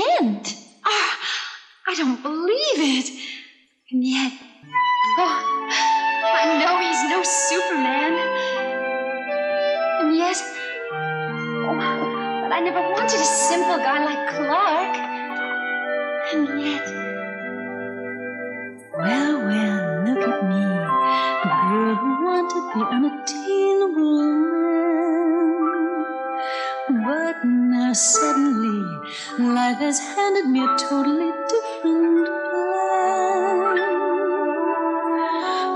hint. Ah, I don't believe it. And yet, oh, I know he's no Superman. And yet, oh, but I never wanted a simple guy like Clark. And yet, Well, well, look at me. But now suddenly, life has handed me a totally different plan.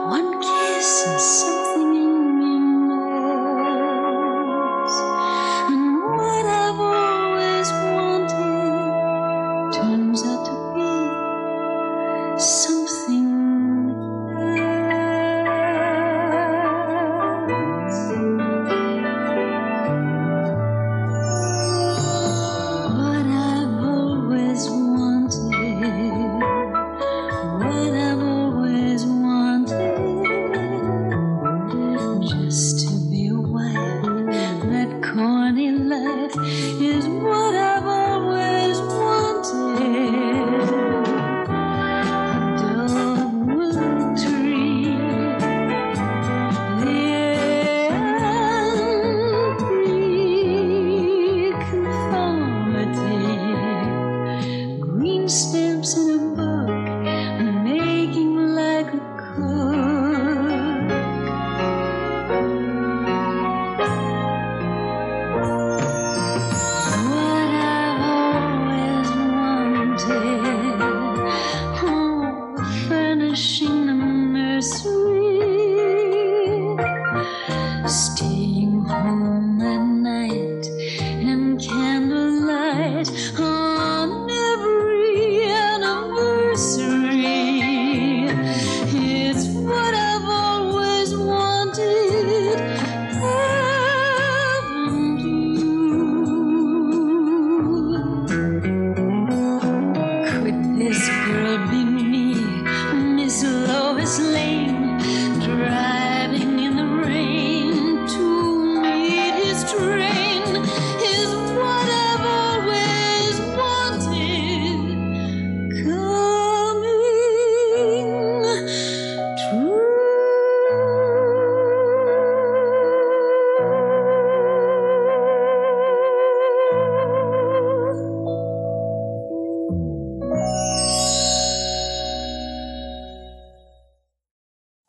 One kiss and something in me melts. And what I've always wanted turns out to be something stamps in a book and making like a cook. What I've always wanted, oh, furnishing the nursery. Still